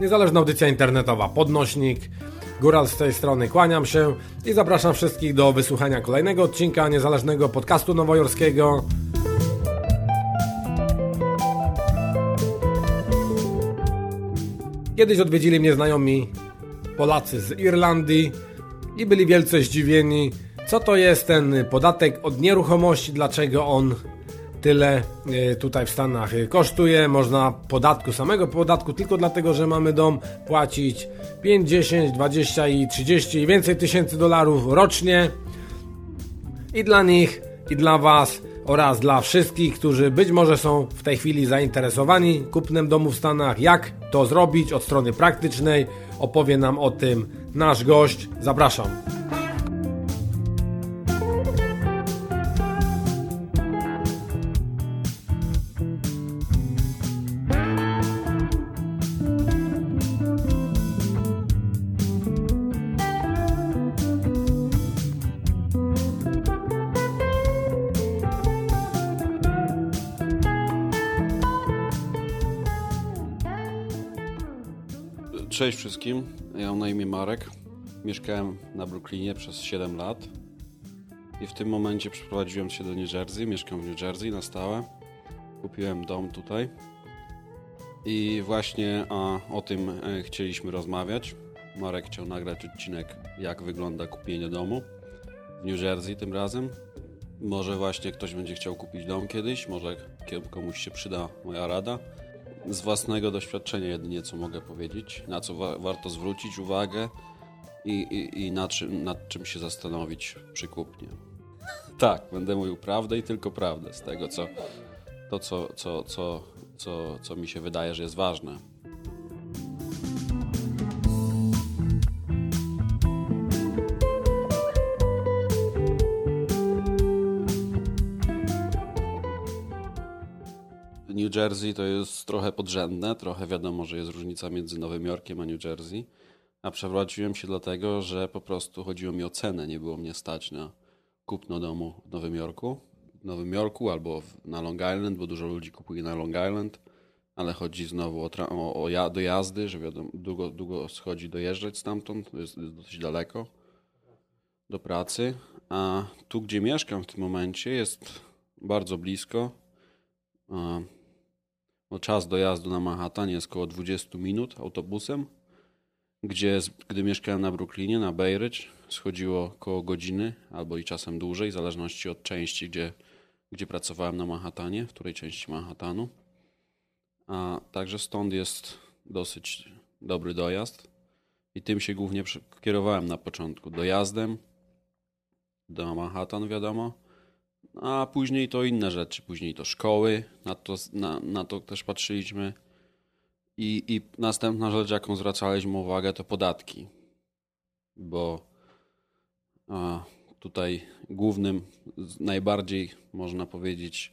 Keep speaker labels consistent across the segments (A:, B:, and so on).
A: Niezależna audycja internetowa Podnośnik. Góral z tej strony kłaniam się i zapraszam wszystkich do wysłuchania kolejnego odcinka niezależnego podcastu nowojorskiego. Kiedyś odwiedzili mnie znajomi Polacy z Irlandii i byli wielce zdziwieni, co to jest ten podatek od nieruchomości, dlaczego on tyle e, tutaj w Stanach e, kosztuje. Można podatku, samego podatku, tylko dlatego, że mamy dom, płacić 5, 10, 20 i 30 i więcej tysięcy dolarów rocznie. I dla nich, i dla Was oraz dla wszystkich, którzy być może są w tej chwili zainteresowani kupnem domu w Stanach, jak to zrobić od strony praktycznej, opowie nam o tym nasz gość. Zapraszam.
B: Cześć wszystkim, ja mam na imię Marek. Mieszkałem na Brooklynie przez 7 lat i w tym momencie przeprowadziłem się do New Jersey. Mieszkam w New Jersey na stałe. Kupiłem dom tutaj i właśnie a, o tym e, chcieliśmy rozmawiać. Marek chciał nagrać odcinek, jak wygląda kupienie domu w New Jersey tym razem. Może właśnie ktoś będzie chciał kupić dom kiedyś, może komuś się przyda moja rada. Z własnego doświadczenia jedynie co mogę powiedzieć, na co wa warto zwrócić uwagę i, i, i na czym, nad czym się zastanowić przy kupnie. Tak, będę mówił prawdę i tylko prawdę z tego, co, to, co, co, co, co, co mi się wydaje, że jest ważne. Jersey to jest trochę podrzędne, trochę wiadomo, że jest różnica między Nowym Jorkiem a New Jersey. A przeprowadziłem się dlatego, że po prostu chodziło mi o cenę, nie było mnie stać na kupno domu w Nowym Jorku. W Nowym Jorku albo na Long Island, bo dużo ludzi kupuje na Long Island, ale chodzi znowu o, o, o ja- dojazdy, że wiadomo, długo, długo schodzi dojeżdżać stamtąd, to jest dosyć daleko do pracy. A tu, gdzie mieszkam w tym momencie, jest bardzo blisko. No, czas dojazdu na Manhattan jest około 20 minut autobusem, gdzie gdy mieszkałem na Brooklynie, na Ridge, schodziło około godziny albo i czasem dłużej, w zależności od części, gdzie, gdzie pracowałem na Manhattanie, w której części Manhattanu. A także stąd jest dosyć dobry dojazd i tym się głównie kierowałem na początku. Dojazdem do Manhattan, wiadomo, a później to inne rzeczy, później to szkoły, na to, na, na to też patrzyliśmy. I, I następna rzecz, jaką zwracaliśmy uwagę, to podatki. Bo a, tutaj głównym, najbardziej, można powiedzieć,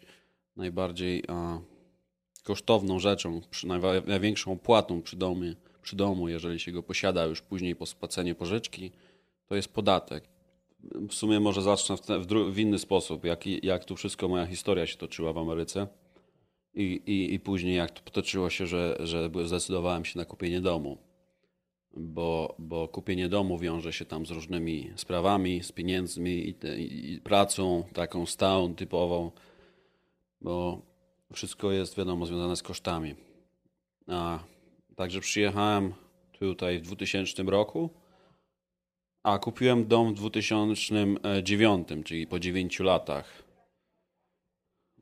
B: najbardziej a, kosztowną rzeczą, przy, największą opłatą przy, domie, przy domu, jeżeli się go posiada już później po spłaceniu pożyczki, to jest podatek w sumie może zacznę w, te, w, w inny sposób, jak, jak tu wszystko moja historia się toczyła w Ameryce i, i, i później jak to potoczyło się, że, że zdecydowałem się na kupienie domu. Bo, bo kupienie domu wiąże się tam z różnymi sprawami, z pieniędzmi i, te, i pracą taką stałą, typową, bo wszystko jest wiadomo związane z kosztami. A, także przyjechałem tutaj w 2000 roku A kupiłem dom w 2009, czyli po 9 latach.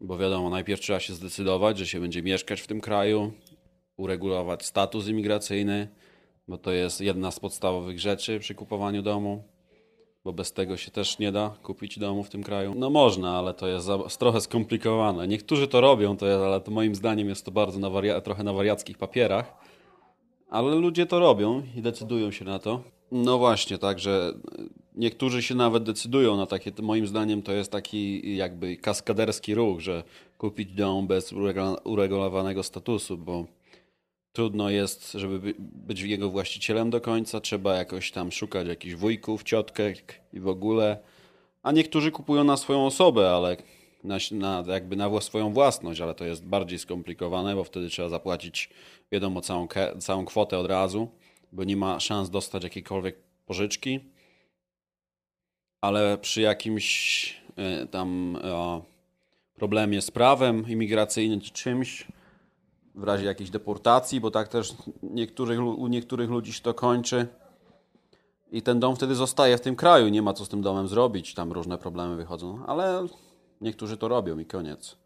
B: Bo wiadomo, najpierw trzeba się zdecydować, że się będzie mieszkać w tym kraju, uregulować status imigracyjny, bo to jest jedna z podstawowych rzeczy przy kupowaniu domu, bo bez tego się też nie da kupić domu w tym kraju. No można, ale to jest trochę skomplikowane. Niektórzy to robią, to jest, ale to moim zdaniem jest to bardzo na trochę na wariackich papierach. Ale ludzie to robią i decydują się na to. No właśnie, także niektórzy się nawet decydują na takie, moim zdaniem to jest taki jakby kaskaderski ruch, że kupić dom bez uregulowanego statusu, bo trudno jest, żeby by- być jego właścicielem do końca, trzeba jakoś tam szukać jakichś wujków, ciotek i w ogóle. A niektórzy kupują na swoją osobę, ale na, na, jakby na swoją własność, ale to jest bardziej skomplikowane, bo wtedy trzeba zapłacić, wiadomo, całą, całą kwotę od razu, bo nie ma szans dostać jakiejkolwiek pożyczki. Ale przy jakimś e, tam problemie z prawem imigracyjnym czy czymś, w razie jakiejś deportacji, bo tak też niektórych, u niektórych ludzi się to kończy. I ten dom wtedy zostaje w tym kraju, nie ma co z tym domem zrobić, tam różne problemy wychodzą, ale niektórzy to robią i koniec.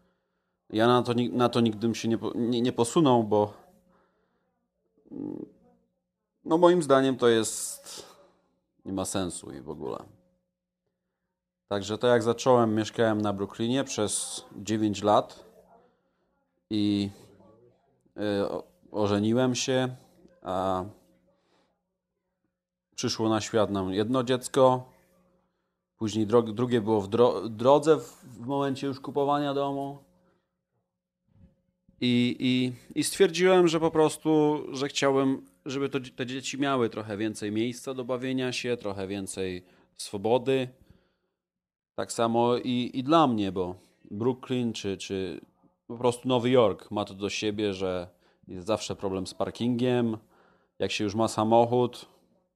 B: Ja na to, na to nigdy bym się nie, nie, nie posunął, bo no moim zdaniem to jest nie ma sensu i w ogóle. Także to jak zacząłem, mieszkałem na Brooklynie przez 9 lat i y, ożeniłem się, a przyszło na świat nam jedno dziecko, później drugie było w dro- drodze w, w momencie już kupowania domu. I, i, I stwierdziłem, że po prostu, że chciałem, żeby to, te dzieci miały trochę więcej miejsca do bawienia się, trochę więcej swobody. Tak samo i, i dla mnie, bo Brooklyn czy, czy po prostu Nowy Jork ma to do siebie, że jest zawsze problem z parkingiem. Jak się już ma samochód,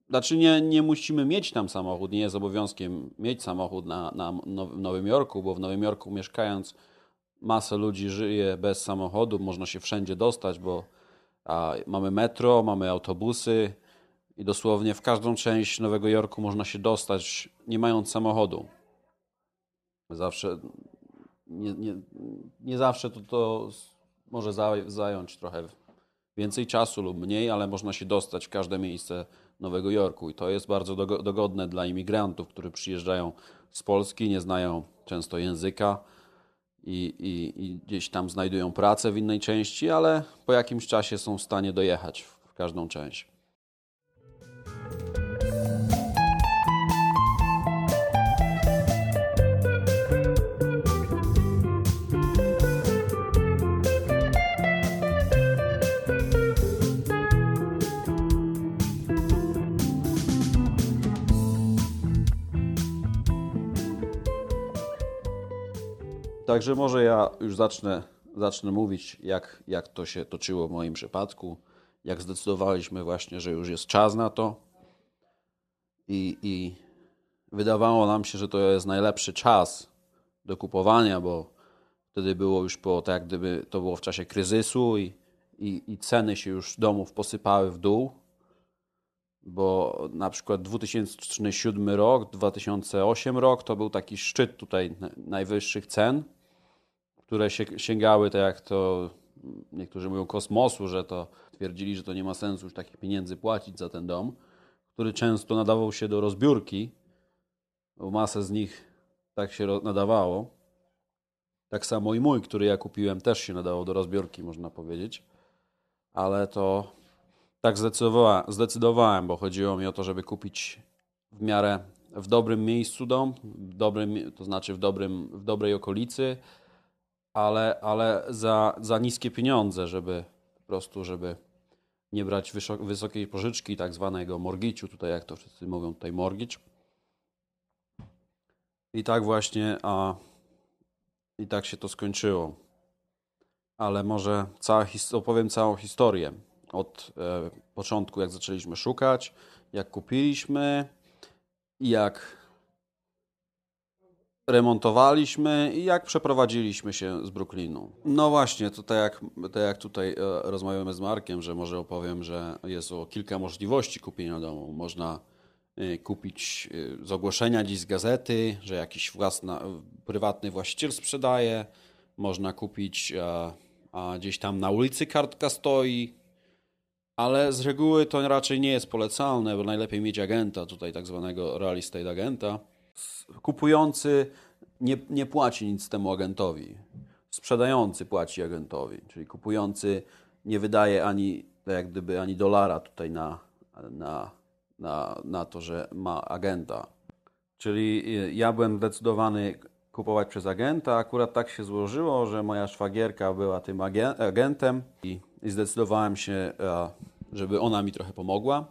B: znaczy nie, nie musimy mieć tam samochód, nie jest obowiązkiem mieć samochód na, na Nowym Jorku, bo w Nowym Jorku mieszkając masę ludzi żyje bez samochodu, można się wszędzie dostać, bo a, mamy metro, mamy autobusy i dosłownie w każdą część Nowego Jorku można się dostać nie mając samochodu. Zawsze nie, nie, nie zawsze to, to może za- zająć trochę więcej czasu lub mniej, ale można się dostać w każde miejsce Nowego Jorku i to jest bardzo dogo- dogodne dla imigrantów, którzy przyjeżdżają z Polski, nie znają często języka i, i, i gdzieś tam znajdują pracę w innej części, ale po jakimś czasie są w stanie dojechać w każdą część. Także może ja już zacznę, zacznę mówić, jak, jak to się toczyło w moim przypadku, jak zdecydowaliśmy właśnie, że już jest czas na to. I, i wydawało nam się, że to jest najlepszy czas do kupowania, bo wtedy było już po, tak gdyby to było w czasie kryzysu i, i, i ceny się już domów posypały w dół bo na przykład 2007 rok, 2008 rok to był taki szczyt tutaj na- najwyższych cen, które się sięgały, tak jak to niektórzy mówią, kosmosu, że to twierdzili, że to nie ma sensu już takich pieniędzy płacić za ten dom, który często nadawał się do rozbiórki, bo masę z nich tak się nadawało. Tak samo i mój, który ja kupiłem, też się nadawał do rozbiórki, można powiedzieć. Ale to tak zdecydowałem, zdecydowałem, bo chodziło mi o to, żeby kupić w miarę w dobrym miejscu dom, w dobrym, to znaczy w, dobrym, w dobrej okolicy, ale, ale za, za niskie pieniądze, żeby po prostu, żeby nie brać wysok, wysokiej pożyczki, tak zwanego morgiciu, tutaj jak to wszyscy mówią, tutaj mortgage. I tak właśnie, a i tak się to skończyło. Ale może cała, opowiem całą historię od e, początku, jak zaczęliśmy szukać, jak kupiliśmy, jak remontowaliśmy i jak przeprowadziliśmy się z Brooklynu. No właśnie, to tak jak, tak jak tutaj e, rozmawiamy z Markiem, że może opowiem, że jest o kilka możliwości kupienia domu. Można y, kupić y, z ogłoszenia dziś z gazety, że jakiś własna, prywatny właściciel sprzedaje. Można kupić, a, a gdzieś tam na ulicy kartka stoi. Ale z reguły to raczej nie jest polecalne, bo najlepiej mieć agenta, tutaj tak zwanego real estate agenta. Kupujący nie, nie płaci nic temu agentowi. Sprzedający płaci agentowi, czyli kupujący nie wydaje ani jak gdyby ani dolara tutaj na, na, na, na to, że ma agenta. Czyli ja byłem zdecydowany kupować przez agenta. Akurat tak się złożyło, że moja szwagierka była tym agentem i, i zdecydowałem się, żeby ona mi trochę pomogła.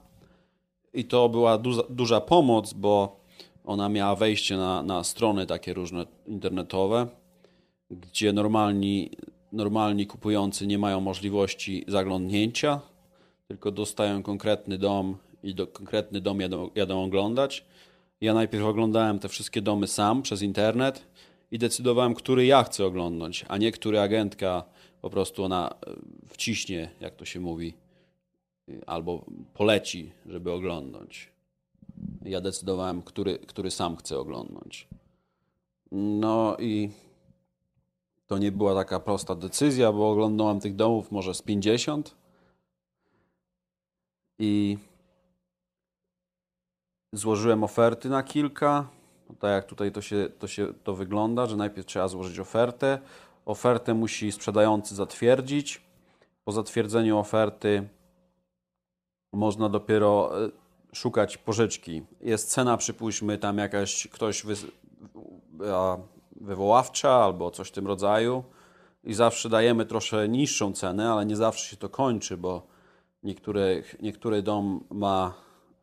B: I to była duża, duża pomoc, bo ona miała wejście na, na strony takie różne internetowe, gdzie normalni, normalni kupujący nie mają możliwości zaglądnięcia, tylko dostają konkretny dom i do, konkretny dom jadą, jadą oglądać. Ja najpierw oglądałem te wszystkie domy sam przez internet i decydowałem, który ja chcę oglądać, a nie który agentka po prostu ona e, wciśnie, jak to się mówi, albo poleci, żeby oglądać. Ja decydowałem, który, który sam chcę oglądać. No i to nie była taka prosta decyzja, bo oglądałem tych domów może z 50 i złożyłem oferty na kilka. Tak jak tutaj to się, to się to wygląda, że najpierw trzeba złożyć ofertę. Ofertę musi sprzedający zatwierdzić. Po zatwierdzeniu oferty można dopiero e, szukać pożyczki. Jest cena, przypuśćmy, tam jakaś ktoś wy, wywoławcza albo coś w tym rodzaju i zawsze dajemy troszkę niższą cenę, ale nie zawsze się to kończy, bo niektóry, niektóry dom ma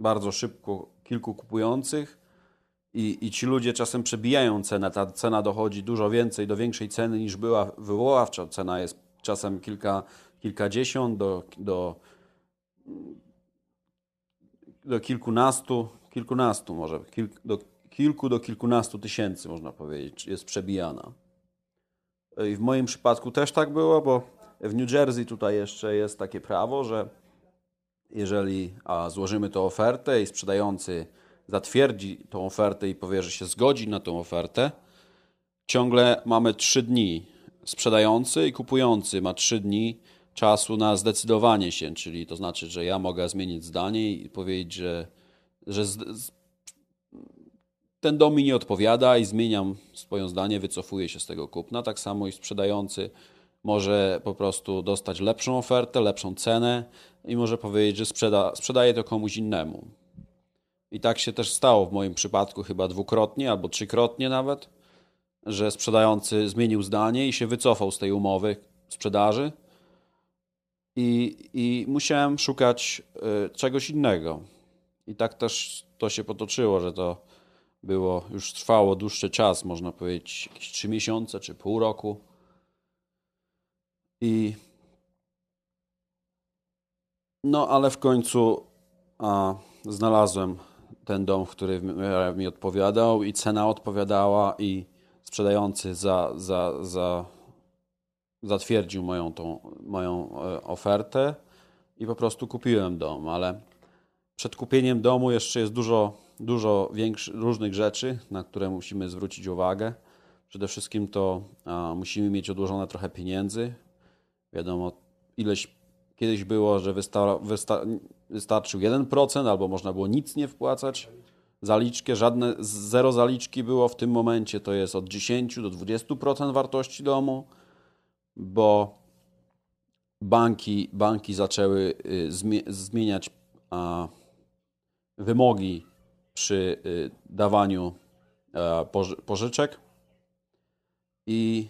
B: bardzo szybko kilku kupujących i, i ci ludzie czasem przebijają cenę. Ta cena dochodzi dużo więcej, do większej ceny niż była wywoławcza. Cena jest czasem kilka, kilkadziesiąt do, do do kilkunastu, kilkunastu może, do kilku do kilkunastu tysięcy można powiedzieć, jest przebijana. I w moim przypadku też tak było, bo w New Jersey tutaj jeszcze jest takie prawo, że jeżeli a, złożymy tę ofertę i sprzedający zatwierdzi tą ofertę i powie, że się zgodzi na tą ofertę, ciągle mamy trzy dni. Sprzedający i kupujący ma trzy dni czasu na zdecydowanie się, czyli to znaczy, że ja mogę zmienić zdanie i powiedzieć, że, że z, ten dom mi nie odpowiada i zmieniam swoje zdanie, wycofuję się z tego kupna. Tak samo i sprzedający może po prostu dostać lepszą ofertę, lepszą cenę i może powiedzieć, że sprzeda, sprzedaje to komuś innemu. I tak się też stało w moim przypadku chyba dwukrotnie albo trzykrotnie nawet, że sprzedający zmienił zdanie i się wycofał z tej umowy sprzedaży i, i musiałem szukać y, czegoś innego. I tak też to się potoczyło, że to było, już trwało dłuższy czas, można powiedzieć, jakieś trzy miesiące czy pół roku. I no, ale w końcu a, znalazłem ten dom, który mi odpowiadał, i cena odpowiadała, i sprzedający za, za, za zatwierdził moją, tą, moją e, ofertę i po prostu kupiłem dom, ale przed kupieniem domu jeszcze jest dużo, dużo większych, różnych rzeczy, na które musimy zwrócić uwagę. Przede wszystkim to a, musimy mieć odłożone trochę pieniędzy. Wiadomo, ileś kiedyś było, że wysta, wysta, wystarczył 1% albo można było nic nie wpłacać. Zaliczkę, żadne zero zaliczki było w tym momencie, to jest od 10 do 20% wartości domu bo banki, banki zaczęły y, zmieniać wymogi przy y, dawaniu pożyczek. I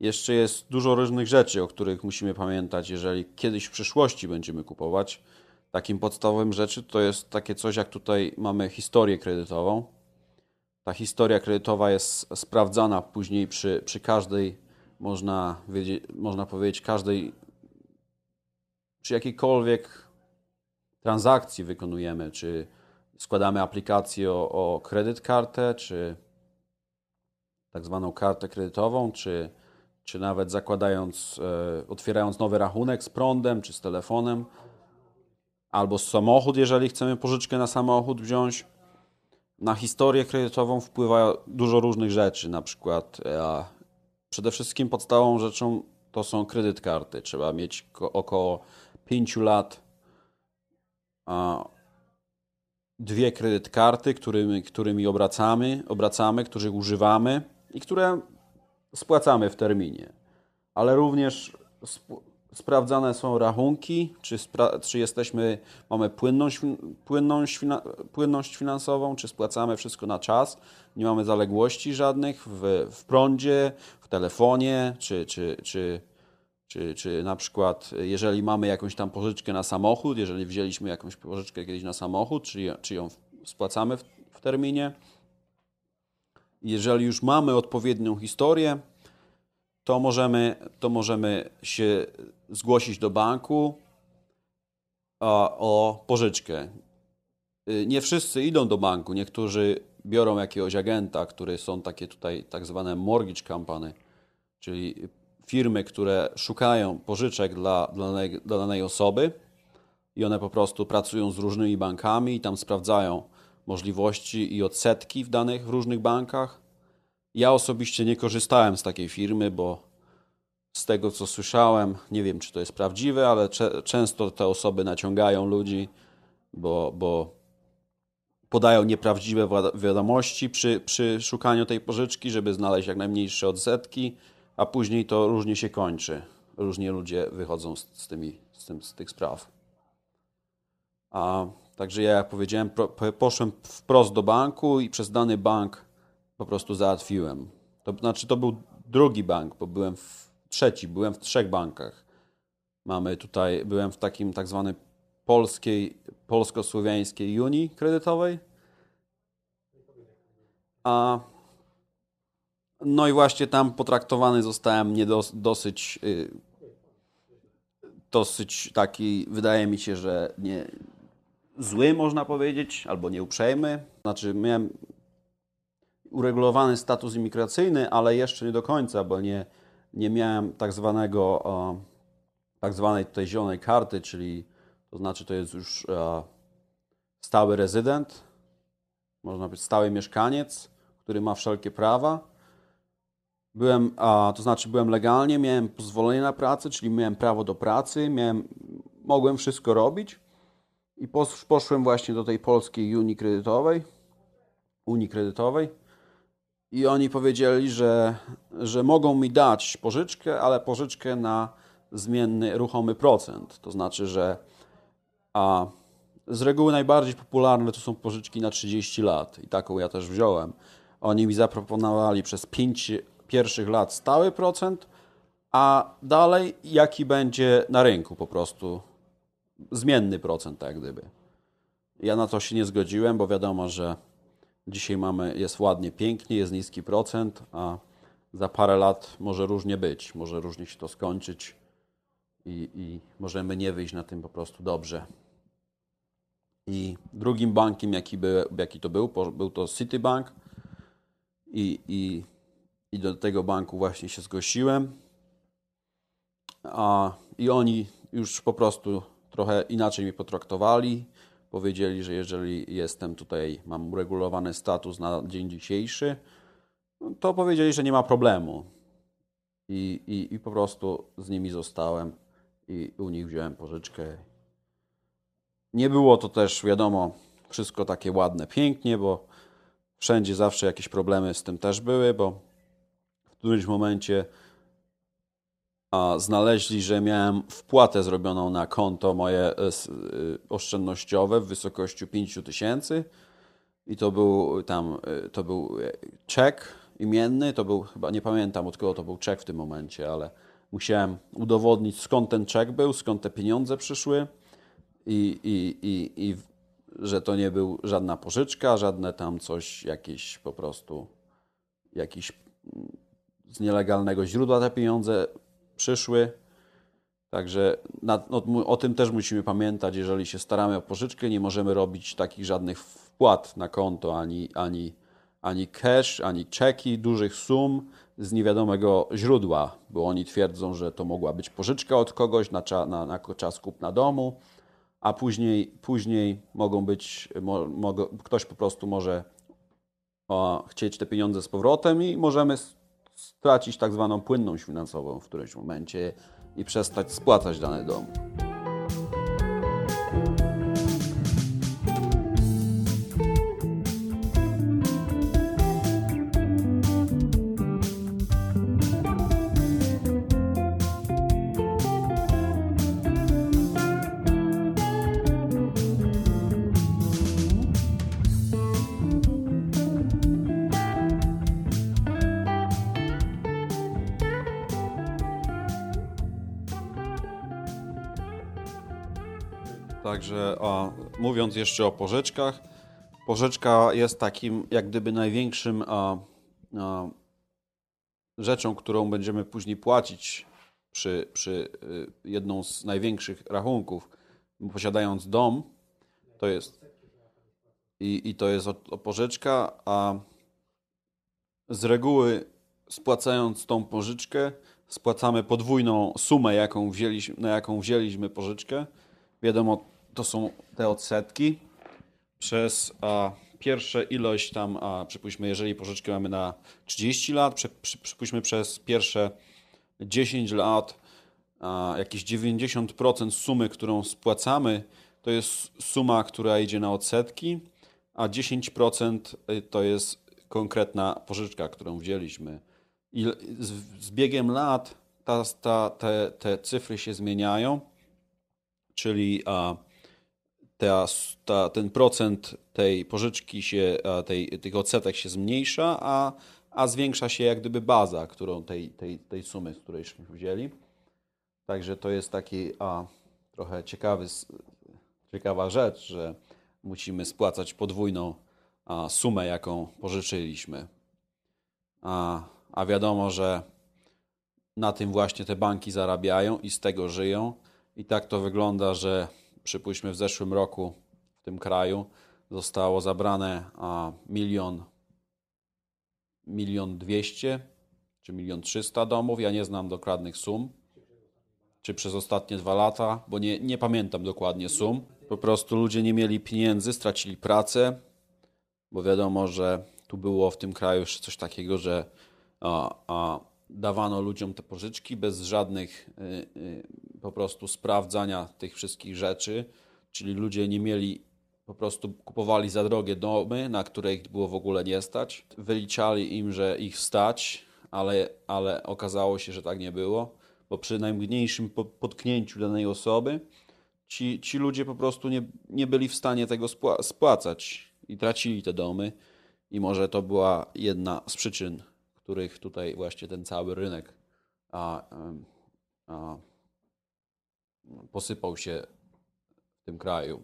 B: jeszcze jest dużo różnych rzeczy, o których musimy pamiętać, jeżeli kiedyś w przyszłości będziemy kupować. Takim podstawowym rzeczy to jest takie coś, jak tutaj mamy historię kredytową. Ta historia kredytowa jest sprawdzana później przy, przy każdej można, można powiedzieć, każdej, przy jakiejkolwiek transakcji wykonujemy, czy składamy aplikację o, o kredyt kartę, czy tak zwaną kartę kredytową, czy, czy nawet zakładając, e, otwierając nowy rachunek z prądem, czy z telefonem, albo z samochód, jeżeli chcemy pożyczkę na samochód wziąć. na historię kredytową wpływa dużo różnych rzeczy, na przykład e, przede wszystkim podstawową rzeczą to są kredyt karty. Trzeba mieć około 5 lat a, dwie kredyt karty, którymi, którymi obracamy, obracamy, których używamy i które spłacamy w terminie. Ale również sprawdzane są rachunki, czy, czy jesteśmy, mamy płynność, płynność, płynność finansową, czy spłacamy wszystko na czas, nie mamy zaległości żadnych w, w prądzie, w telefonie, czy, czy, czy, czy, czy na przykład jeżeli mamy jakąś tam pożyczkę na samochód, jeżeli wzięliśmy jakąś pożyczkę kiedyś na samochód, czy, czy ją spłacamy w, w terminie. Jeżeli już mamy odpowiednią historię, to możemy, to możemy się zgłosić do banku o pożyczkę. Y, nie wszyscy idą do banku, niektórzy biorą jakiegoś agenta, które są takie tutaj tak zwane mortgage company, czyli firmy, które szukają pożyczek dla, dla, danej, dla danej osoby i one po prostu pracują z różnymi bankami i tam sprawdzają możliwości i odsetki w danych w różnych bankach. Ja osobiście nie korzystałem z takiej firmy, bo z tego co słyszałem, nie wiem czy to jest prawdziwe, ale często te osoby naciągają ludzi, bo, bo podają nieprawdziwe wiadomości przy, przy szukaniu tej pożyczki, żeby znaleźć jak najmniejsze odsetki, a później to różnie się kończy. Różnie ludzie wychodzą z, z, tymi, z, tym, z tych spraw. A, także ja, jak powiedziałem, pro, poszłem wprost do banku i przez dany bank po prostu załatwiłem. To znaczy, to był drugi bank, bo byłem w trzeci, byłem w trzech bankach. Mamy tutaj, byłem w takim tak zwanej polskiej, polsko-słowiańskiej Unii kredytowej. A no i właśnie tam potraktowany zostałem nie dos, dosyć y, dosyć taki, wydaje mi się, że nie zły można powiedzieć, albo nieuprzejmy. Znaczy miałem uregulowany status imigracyjny, ale jeszcze nie do końca, bo nie, nie miałem tak zwanego, tak zwanej zielonej karty, czyli to znaczy to jest już stały rezydent, można być stały mieszkaniec, który ma wszelkie prawa. Byłem, a, to znaczy byłem legalnie, miałem pozwolenie na pracę, czyli miałem prawo do pracy, miałem, mogłem wszystko robić i poszłem właśnie do tej polskiej Unii Kredytowej, Unii Kredytowej i oni powiedzieli, że, że mogą mi dać pożyczkę, ale pożyczkę na zmienny ruchomy procent. To znaczy, że a z reguły najbardziej popularne to są pożyczki na 30 lat i taką ja też wziąłem. Oni mi zaproponowali przez 5 pierwszych lat stały procent, a dalej jaki będzie na rynku po prostu zmienny procent, tak gdyby. Ja na to się nie zgodziłem, bo wiadomo, że Dzisiaj mamy, jest ładnie, pięknie, jest niski procent, a za parę lat może różnie być, może różnie się to skończyć i, i możemy nie wyjść na tym po prostu dobrze. I drugim bankiem, jaki, by, jaki to był, był to Citibank i, i, i do tego banku właśnie się zgłosiłem. A, I oni już po prostu trochę inaczej mi potraktowali powiedzieli, że jeżeli jestem tutaj, mam uregulowany status na dzień dzisiejszy, to powiedzieli, że nie ma problemu. I, i, I po prostu z nimi zostałem i u nich wziąłem pożyczkę. Nie było to też, wiadomo, wszystko takie ładne, pięknie, bo wszędzie zawsze jakieś problemy z tym też były, bo w którymś momencie znaleźli, że miałem wpłatę zrobioną na konto moje e, e, oszczędnościowe w wysokości 5 tysięcy. I to był tam, e, to był czek imienny, to był, chyba nie pamiętam od kogo to był czek w tym momencie, ale musiałem udowodnić skąd ten czek był, skąd te pieniądze przyszły. I, i, i, i że to nie był żadna pożyczka, żadne tam coś, jakieś po prostu jakiś mm, z nielegalnego źródła te pieniądze przyszły. Także o, o, tym też musimy pamiętać, jeżeli się staramy o pożyczkę, nie możemy robić takich żadnych wpłat na konto, ani, ani, ani cash, ani czeki dużych sum z niewiadomego źródła, bo oni twierdzą, że to mogła być pożyczka od kogoś na, cza, na, na czas kupna domu, a później, później mogą być, mo, ktoś po prostu może a, chcieć te pieniądze z powrotem i możemy stracić tak zwaną płynność finansową w którymś momencie i przestać spłacać dany dom. Także a, mówiąc jeszcze o pożyczkach, pożyczka jest takim jak gdyby największym a, a, rzeczą, którą będziemy później płacić przy, przy y, jedną z największych rachunków. Posiadając dom, to jest i, i to jest o, o pożyczka, a z reguły spłacając tą pożyczkę, spłacamy podwójną sumę, jaką wzięliśmy, na jaką wzięliśmy pożyczkę. Wiadomo, to są te odsetki przez a, pierwsze ilość tam, a, przypuśćmy, jeżeli pożyczkę mamy na 30 lat, przy, przy, przypuśćmy przez pierwsze 10 lat a, jakieś 90% sumy, którą spłacamy, to jest suma, która idzie na odsetki, a 10% to jest konkretna pożyczka, którą wzięliśmy. I z, z biegiem lat ta, ta, te, te cyfry się zmieniają, czyli a, ta, ta, ten procent tej pożyczki się, tej, tych odsetek się zmniejsza, a, a zwiększa się jak gdyby baza, którą tej, tej, tej sumy, z którejśmy wzięli. Także to jest taki a, trochę ciekawy, ciekawa rzecz, że musimy spłacać podwójną a, sumę, jaką pożyczyliśmy. A, a wiadomo, że na tym właśnie te banki zarabiają i z tego żyją. I tak to wygląda, że przypuśćmy w zeszłym roku w tym kraju zostało zabrane milion, milion dwieście czy milion trzysta domów. Ja nie znam dokładnych sum. Czy przez ostatnie dwa lata, bo nie, nie pamiętam dokładnie sum. Po prostu ludzie nie mieli pieniędzy, stracili pracę, bo wiadomo, że tu było w tym kraju jeszcze coś takiego, że a, a, dawano ludziom te pożyczki bez żadnych y, y, po prostu sprawdzania tych wszystkich rzeczy, czyli ludzie nie mieli, po prostu kupowali za drogie domy, na które ich było w ogóle nie stać. Wyliczali im, że ich stać, ale, ale okazało się, że tak nie było, bo przy najmniejszym po- potknięciu danej osoby ci, ci ludzie po prostu nie, nie byli w stanie tego spła- spłacać i tracili te domy. I może to była jedna z przyczyn, których tutaj właśnie ten cały rynek a, a, posypał się w tym kraju.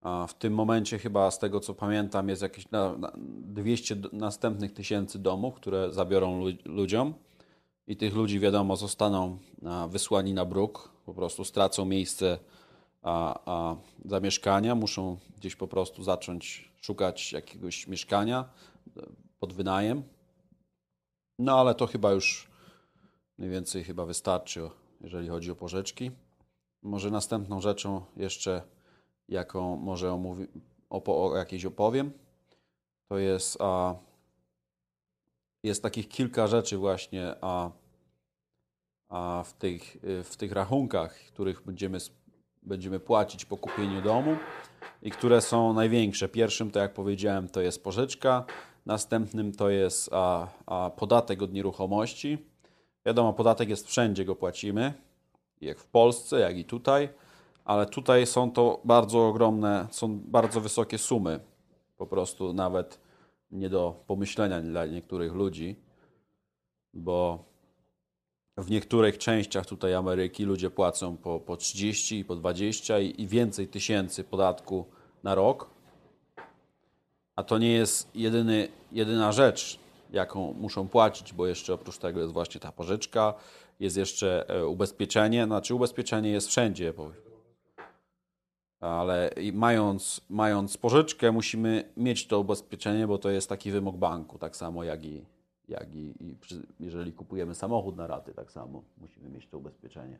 B: A w tym momencie chyba z tego co pamiętam jest jakieś na, na 200 d- następnych tysięcy domów, które zabiorą lu- ludziom i tych ludzi wiadomo zostaną wysłani na bruk, po prostu stracą miejsce zamieszkania, muszą gdzieś po prostu zacząć szukać jakiegoś mieszkania e, pod wynajem. No ale to chyba już mniej więcej chyba wystarczy, jeżeli chodzi o pożyczki. Może następną rzeczą jeszcze, jaką może omówi, opo, o jakiejś opowiem, to jest, a, jest takich kilka rzeczy właśnie a, a w, tych, w tych rachunkach, których będziemy, będziemy płacić po kupieniu domu i które są największe. Pierwszym, to jak powiedziałem, to jest pożyczka, następnym to jest a, a podatek od nieruchomości. Wiadomo, podatek jest wszędzie, go płacimy, jak w Polsce, jak i tutaj, ale tutaj są to bardzo ogromne, są bardzo wysokie sumy, po prostu nawet nie do pomyślenia dla niektórych ludzi, bo w niektórych częściach tutaj Ameryki ludzie płacą po, po 30 i po 20 i, i więcej tysięcy podatku na rok. A to nie jest jedyny, jedyna rzecz, jaką muszą płacić, bo jeszcze oprócz tego jest właśnie ta pożyczka, jest jeszcze e, ubezpieczenie. Znaczy ubezpieczenie jest wszędzie, ale mając, mając pożyczkę, musimy mieć to ubezpieczenie, bo to jest taki wymóg banku, tak samo jak i, jak i, i przy, jeżeli kupujemy samochód na raty, tak samo musimy mieć to ubezpieczenie.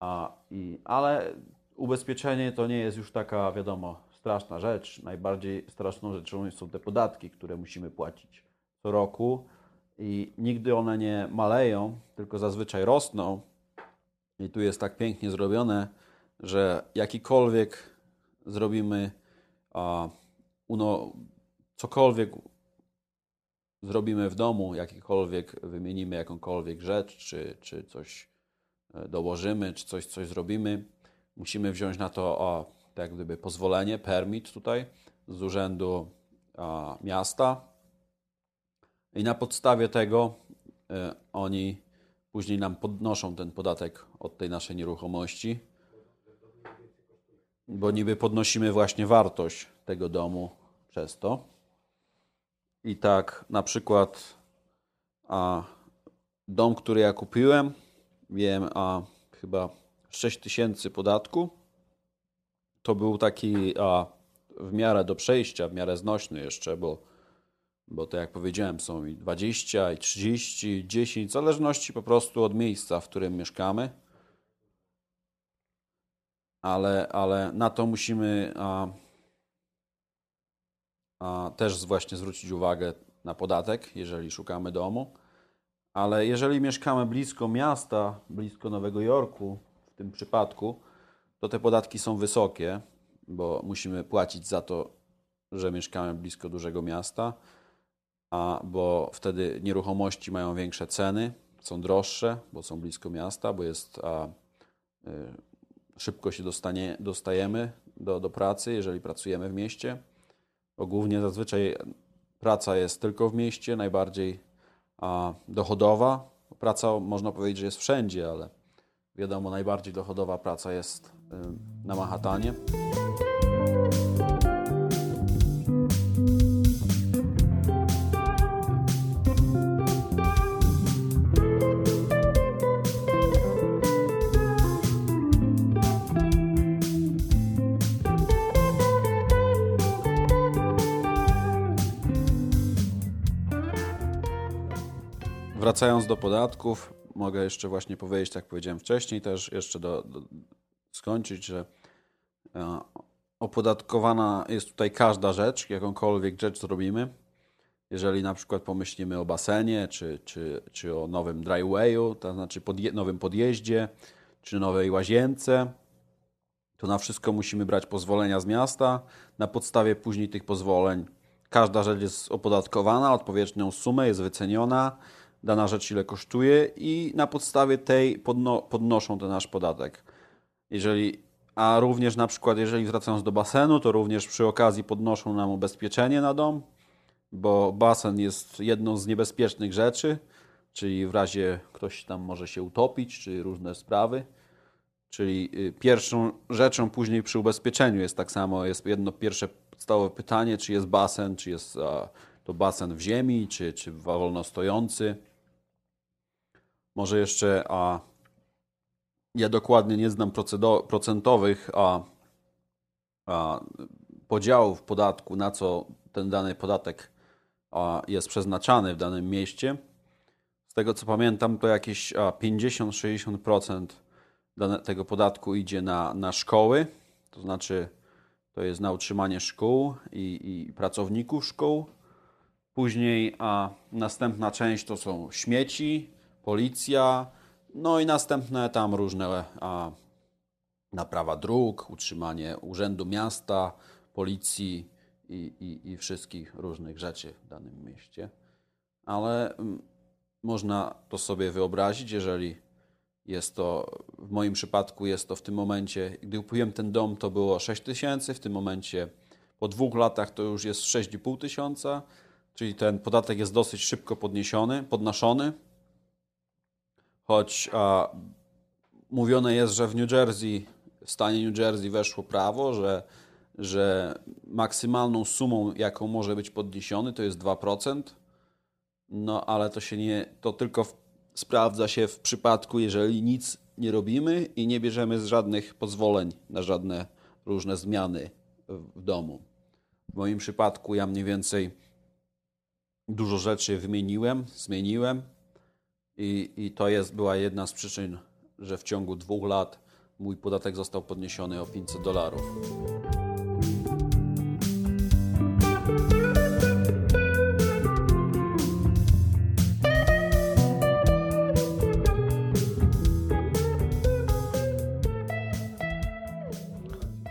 B: A, i, ale ubezpieczenie to nie jest już taka, wiadomo, straszna rzecz. Najbardziej straszną rzeczą są te podatki, które musimy płacić roku i nigdy one nie maleją, tylko zazwyczaj rosną. I tu jest tak pięknie zrobione, że jakikolwiek zrobimy, a, uno, cokolwiek zrobimy w domu, jakikolwiek wymienimy jakąkolwiek rzecz, czy, czy coś e, dołożymy, czy coś, coś zrobimy, musimy wziąć na to tak gdyby pozwolenie, permit tutaj z urzędu a, miasta. I na podstawie tego e, oni później nam podnoszą ten podatek od tej naszej nieruchomości, bo niby podnosimy właśnie wartość tego domu przez to. I tak na przykład a, dom, który ja kupiłem, wiem, a chyba 6 tysięcy podatku. To był taki a, w miarę do przejścia, w miarę znośny jeszcze, bo, bo to jak powiedziałem, są i 20, i 30, i 10, w zależności po prostu od miejsca, w którym mieszkamy. Ale, ale na to musimy a, a, też właśnie zwrócić uwagę na podatek, jeżeli szukamy domu. Ale jeżeli mieszkamy blisko miasta, blisko Nowego Jorku, w tym przypadku, to te podatki są wysokie, bo musimy płacić za to, że mieszkamy blisko dużego miasta, a bo wtedy nieruchomości mają większe ceny, są droższe, bo są blisko miasta, bo jest a, y, szybko się dostanie, dostajemy do, do pracy, jeżeli pracujemy w mieście. Bo głównie zazwyczaj praca jest tylko w mieście, najbardziej a, dochodowa. Praca można powiedzieć, że jest wszędzie, ale wiadomo, najbardziej dochodowa praca jest y, na Manhattanie. Wracając do podatków, mogę jeszcze właśnie powiedzieć, jak powiedziałem wcześniej, też jeszcze do, do skończyć, że e, opodatkowana jest tutaj każda rzecz, jakąkolwiek rzecz zrobimy. Jeżeli na przykład pomyślimy o basenie, czy, czy, czy o nowym drywayu, to znaczy podje nowym podjeździe, czy nowej łazience, to na wszystko musimy brać pozwolenia z miasta. Na podstawie później tych pozwoleń każda rzecz jest opodatkowana, odpowiednią sumę jest wyceniona dana rzecz ile kosztuje i na podstawie tej podno podnoszą ten nasz podatek. Jeżeli, a również na przykład jeżeli wracając do basenu, to również przy okazji podnoszą nam ubezpieczenie na dom, bo basen jest jedną z niebezpiecznych rzeczy, czyli w razie ktoś tam może się utopić, czy różne sprawy. Czyli y, pierwszą rzeczą później przy ubezpieczeniu jest tak samo, jest jedno pierwsze podstawowe pytanie, czy jest basen, czy jest to basen w ziemi, czy, czy wolno stojący. Może jeszcze, a ja dokładnie nie znam procentowych a, a, podziałów podatku, na co ten dany podatek a, jest przeznaczany w danym mieście. Z tego co pamiętam, to jakieś 50-60% tego podatku idzie na, na szkoły, to znaczy to jest na utrzymanie szkół i, i pracowników szkół. Później a następna część to są śmieci, policja, no i następne tam różne a, naprawa dróg, utrzymanie urzędu miasta, policji i, i, i wszystkich różnych rzeczy w danym mieście. Ale mm, można to sobie wyobrazić, jeżeli jest to, w moim przypadku jest to w tym momencie, gdy kupiłem ten dom, to było 6 tysięcy, w tym momencie po dwóch latach to już jest 6,5 tysiąca, czyli ten podatek jest dosyć szybko podniesiony, podnoszony choć a, mówione jest, że w New Jersey, w stanie New Jersey weszło prawo, że, że maksymalną sumą, jaką może być podniesiony, to jest 2%. No ale to się nie, to tylko w, sprawdza się w przypadku, jeżeli nic nie robimy i nie bierzemy z żadnych pozwoleń na żadne różne zmiany w, domu. W moim przypadku ja mniej więcej dużo rzeczy wymieniłem, zmieniłem, i, i to jest, była jedna z przyczyn, że w ciągu dwóch lat mój podatek został podniesiony o 500 dolarów.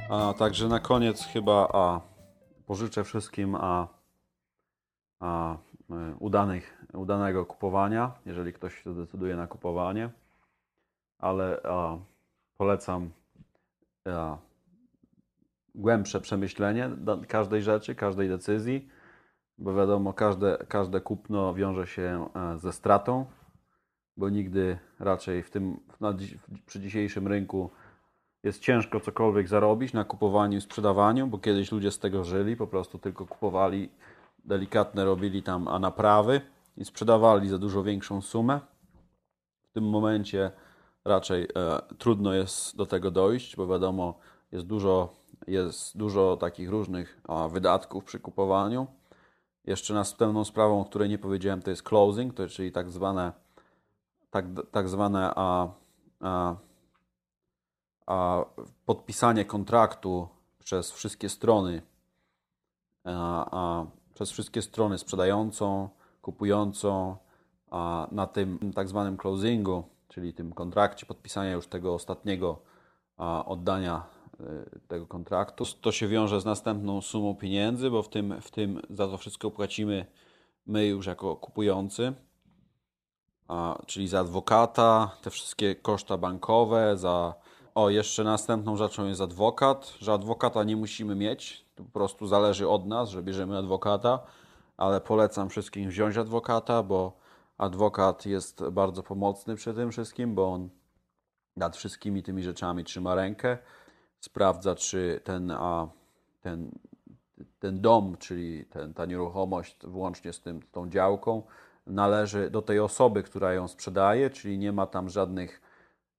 B: A także na koniec chyba a, pożyczę wszystkim a, a, y, udanych udanego kupowania, jeżeli ktoś się zdecyduje na kupowanie. Ale a, polecam a, głębsze przemyślenie każdej rzeczy, każdej decyzji, bo wiadomo, każde, każde kupno wiąże się e, ze stratą, bo nigdy raczej w tym, na, przy dzisiejszym rynku jest ciężko cokolwiek zarobić na kupowaniu i sprzedawaniu, bo kiedyś ludzie z tego żyli, po prostu tylko kupowali, delikatne robili tam a naprawy i sprzedawali za dużo większą sumę. W tym momencie raczej e, trudno jest do tego dojść, bo wiadomo, jest dużo, jest dużo takich różnych a, wydatków przy kupowaniu. Jeszcze następną sprawą, o której nie powiedziałem, to jest closing, to czyli tak zwane, tak, tak zwane a, a, a podpisanie kontraktu przez wszystkie strony, a, a, przez wszystkie strony sprzedającą, kupującą, na tym tak zwanym closingu, czyli tym kontrakcie, podpisania już tego ostatniego oddania y, tego kontraktu. To się wiąże z następną sumą pieniędzy, bo w tym, w tym za to wszystko płacimy my już jako kupujący, czyli za adwokata, te wszystkie koszta bankowe, za... O, jeszcze następną rzeczą jest adwokat, że adwokata nie musimy mieć, to po prostu zależy od nas, że bierzemy adwokata, ale polecam wszystkim wziąć adwokata, bo adwokat jest bardzo pomocny przy tym wszystkim, bo on nad wszystkimi tymi rzeczami trzyma rękę, sprawdza, czy ten, a, ten, ten dom, czyli ten, ta nieruchomość, włącznie z tym, tą działką, należy do tej osoby, która ją sprzedaje, czyli nie ma tam żadnych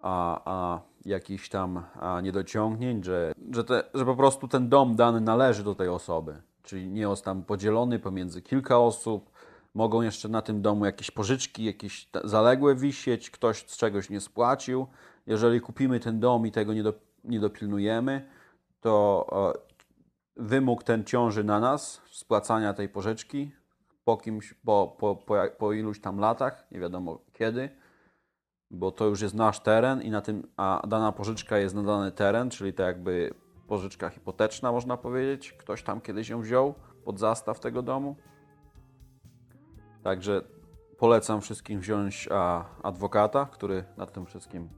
B: a, a, jakichś tam a, niedociągnięć, że, że, te, że po prostu ten dom dany należy do tej osoby, czyli nie jest tam podzielony pomiędzy kilka osób, mogą jeszcze na tym domu jakieś pożyczki, jakieś zaległe wisieć, ktoś z czegoś nie spłacił. Jeżeli kupimy ten dom i tego nie, do, nie dopilnujemy, to wymóg ten ciąży na nas spłacania tej pożyczki po kimś, po, po, po, po iluś tam latach, nie wiadomo kiedy, bo to już jest nasz teren i na tym, a dana pożyczka jest na dany teren, czyli to jakby pożyczka hipoteczna, można powiedzieć. Ktoś tam kiedyś ją wziął pod zastaw tego domu. Także polecam wszystkim wziąć a, adwokata, który nad tym wszystkim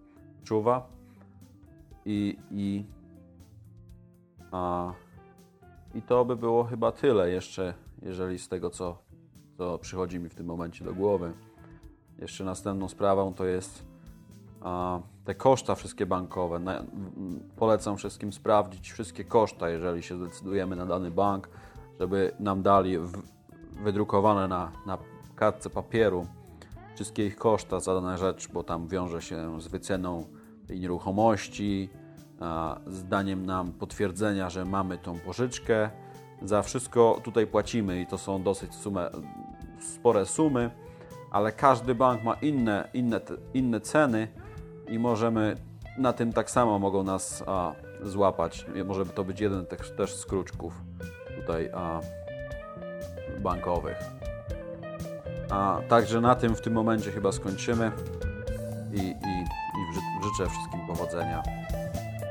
B: czuwa. I, i, a, I to by było chyba tyle jeszcze, jeżeli z tego, co, co przychodzi mi w tym momencie do głowy. Jeszcze następną sprawą to jest te koszta wszystkie bankowe. Polecam wszystkim sprawdzić wszystkie koszta, jeżeli się zdecydujemy na dany bank, żeby nam dali wydrukowane na, na kartce papieru wszystkie ich koszta za daną rzecz, bo tam wiąże się z wyceną tej nieruchomości, a, z daniem nam potwierdzenia, że mamy tą pożyczkę. Za wszystko tutaj płacimy i to są dosyć sumę, spore sumy, ale każdy bank ma inne, inne, inne ceny i możemy na tym tak samo mogą nas a, złapać. Może to być jeden też, też z kruczków tutaj a, bankowych. A także na tym w tym momencie chyba skończymy i, i, i ży- życzę wszystkim powodzenia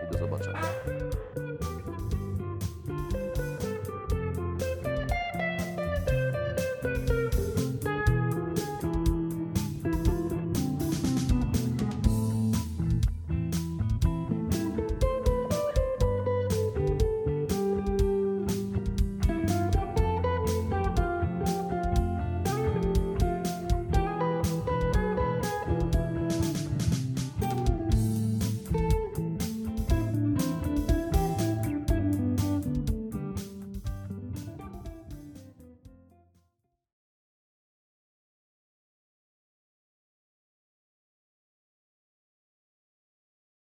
B: i do zobaczenia.